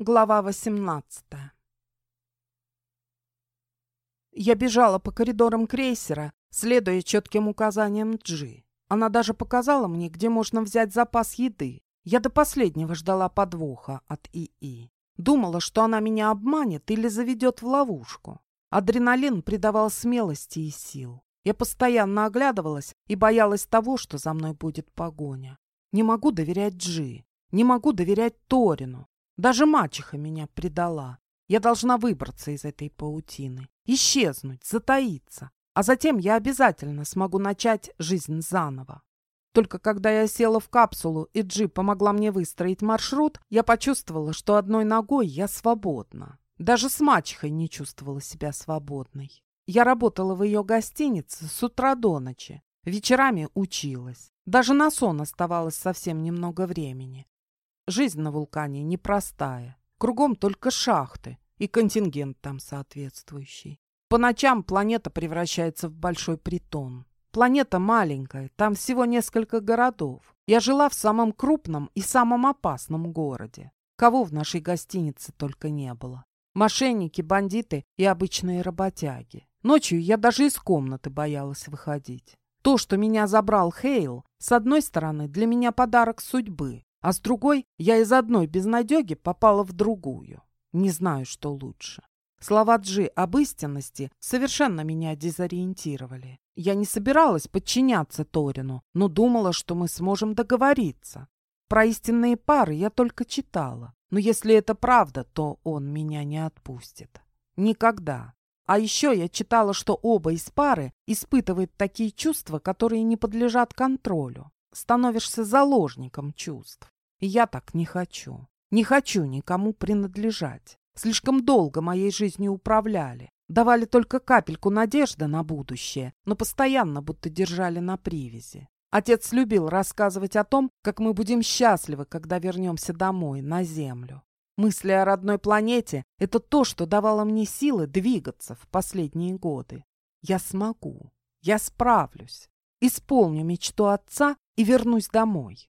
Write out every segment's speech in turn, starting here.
Глава 18 Я бежала по коридорам крейсера, следуя четким указаниям Джи. Она даже показала мне, где можно взять запас еды. Я до последнего ждала подвоха от ИИ. Думала, что она меня обманет или заведет в ловушку. Адреналин придавал смелости и сил. Я постоянно оглядывалась и боялась того, что за мной будет погоня. Не могу доверять Джи, не могу доверять Торину, даже мачеха меня предала. Я должна выбраться из этой паутины, исчезнуть, затаиться. А затем я обязательно смогу начать жизнь заново. Только когда я села в капсулу, и Джи помогла мне выстроить маршрут, я почувствовала, что одной ногой я свободна. Даже с мачехой не чувствовала себя свободной. Я работала в ее гостинице с утра до ночи. Вечерами училась. Даже на сон оставалось совсем немного времени. Жизнь на вулкане непростая. Кругом только шахты и контингент там соответствующий. По ночам планета превращается в большой притон. Планета маленькая, там всего несколько городов. Я жила в самом крупном и самом опасном городе. Кого в нашей гостинице только не было. Мошенники, бандиты и обычные работяги. Ночью я даже из комнаты боялась выходить. То, что меня забрал Хейл, с одной стороны, для меня подарок судьбы, а с другой, я из одной безнадеги попала в другую. Не знаю, что лучше. Слова Джи об истинности совершенно меня дезориентировали. Я не собиралась подчиняться Торину, но думала, что мы сможем договориться. Про истинные пары я только читала. Но если это правда, то он меня не отпустит. Никогда. А еще я читала, что оба из пары испытывают такие чувства, которые не подлежат контролю становишься заложником чувств. Я так не хочу. Не хочу никому принадлежать. Слишком долго моей жизнью управляли. Давали только капельку надежды на будущее, но постоянно будто держали на привязи. Отец любил рассказывать о том, как мы будем счастливы, когда вернемся домой, на Землю. Мысли о родной планете – это то, что давало мне силы двигаться в последние годы. Я смогу. Я справлюсь. Исполню мечту отца и вернусь домой.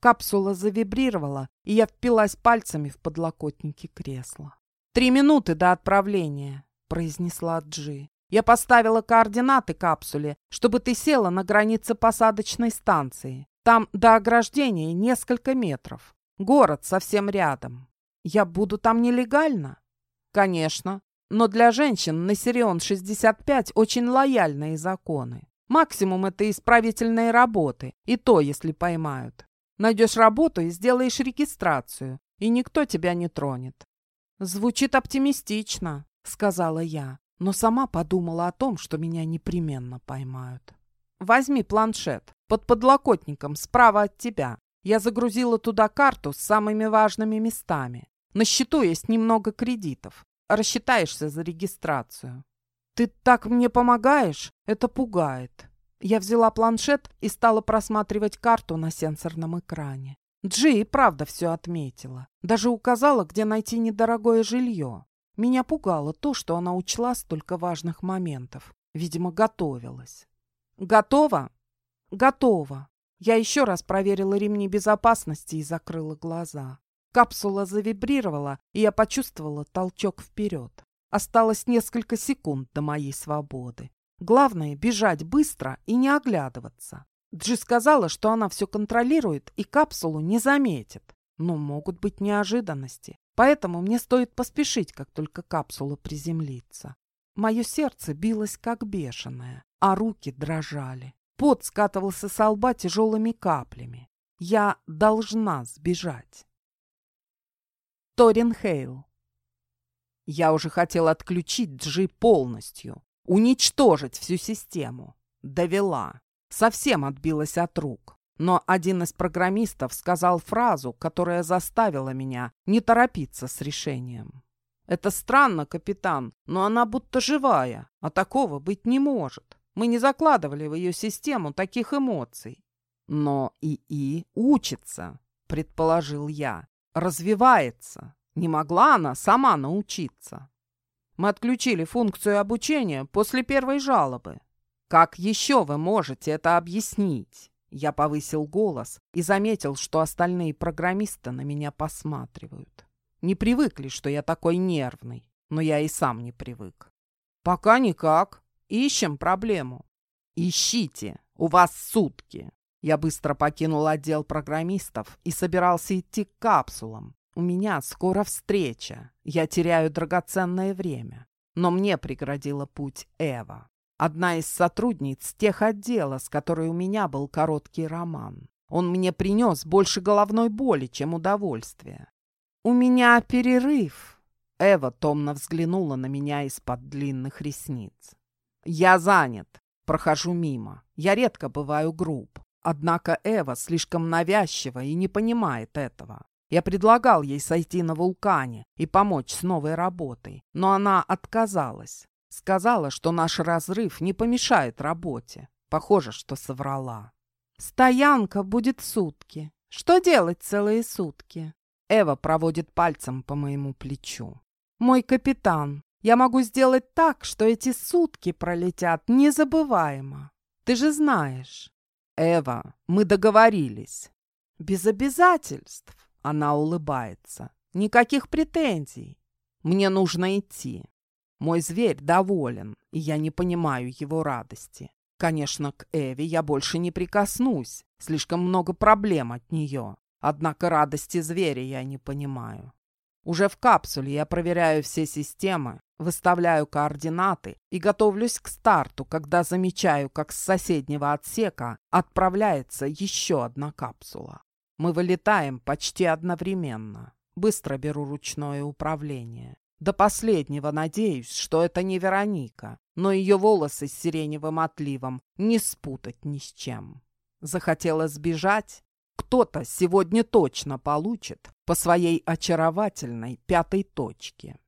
Капсула завибрировала, и я впилась пальцами в подлокотники кресла. «Три минуты до отправления», — произнесла Джи. «Я поставила координаты капсуле, чтобы ты села на границе посадочной станции. Там до ограждения несколько метров. Город совсем рядом. Я буду там нелегально?» «Конечно. Но для женщин на Сирион-65 очень лояльные законы. Максимум это исправительные работы, и то, если поймают. Найдешь работу и сделаешь регистрацию, и никто тебя не тронет. Звучит оптимистично, сказала я, но сама подумала о том, что меня непременно поймают. Возьми планшет под подлокотником справа от тебя. Я загрузила туда карту с самыми важными местами. На счету есть немного кредитов. Рассчитаешься за регистрацию. «Ты так мне помогаешь? Это пугает». Я взяла планшет и стала просматривать карту на сенсорном экране. Джи и правда все отметила. Даже указала, где найти недорогое жилье. Меня пугало то, что она учла столько важных моментов. Видимо, готовилась. «Готова?» «Готова». Я еще раз проверила ремни безопасности и закрыла глаза. Капсула завибрировала, и я почувствовала толчок вперед. Осталось несколько секунд до моей свободы. Главное – бежать быстро и не оглядываться. Джи сказала, что она все контролирует и капсулу не заметит. Но могут быть неожиданности. Поэтому мне стоит поспешить, как только капсула приземлится. Мое сердце билось как бешеное, а руки дрожали. Пот скатывался со лба тяжелыми каплями. Я должна сбежать. Торин Хейл я уже хотел отключить Джи полностью, уничтожить всю систему. Довела. Совсем отбилась от рук. Но один из программистов сказал фразу, которая заставила меня не торопиться с решением. «Это странно, капитан, но она будто живая, а такого быть не может. Мы не закладывали в ее систему таких эмоций». «Но ИИ учится», — предположил я, — «развивается». Не могла она сама научиться. Мы отключили функцию обучения после первой жалобы. Как еще вы можете это объяснить? Я повысил голос и заметил, что остальные программисты на меня посматривают. Не привыкли, что я такой нервный, но я и сам не привык. Пока никак. Ищем проблему. Ищите. У вас сутки. Я быстро покинул отдел программистов и собирался идти к капсулам. У меня скоро встреча. Я теряю драгоценное время. Но мне преградила путь Эва. Одна из сотрудниц тех отдела, с которой у меня был короткий роман. Он мне принес больше головной боли, чем удовольствия. «У меня перерыв!» Эва томно взглянула на меня из-под длинных ресниц. «Я занят. Прохожу мимо. Я редко бываю груб. Однако Эва слишком навязчива и не понимает этого. Я предлагал ей сойти на вулкане и помочь с новой работой, но она отказалась. Сказала, что наш разрыв не помешает работе. Похоже, что соврала. Стоянка будет сутки. Что делать целые сутки? Эва проводит пальцем по моему плечу. Мой капитан, я могу сделать так, что эти сутки пролетят незабываемо. Ты же знаешь. Эва, мы договорились. Без обязательств. Она улыбается. Никаких претензий. Мне нужно идти. Мой зверь доволен, и я не понимаю его радости. Конечно, к Эви я больше не прикоснусь. Слишком много проблем от нее. Однако радости зверя я не понимаю. Уже в капсуле я проверяю все системы, выставляю координаты и готовлюсь к старту, когда замечаю, как с соседнего отсека отправляется еще одна капсула. Мы вылетаем почти одновременно. Быстро беру ручное управление. До последнего надеюсь, что это не Вероника, но ее волосы с сиреневым отливом не спутать ни с чем. Захотела сбежать? Кто-то сегодня точно получит по своей очаровательной пятой точке.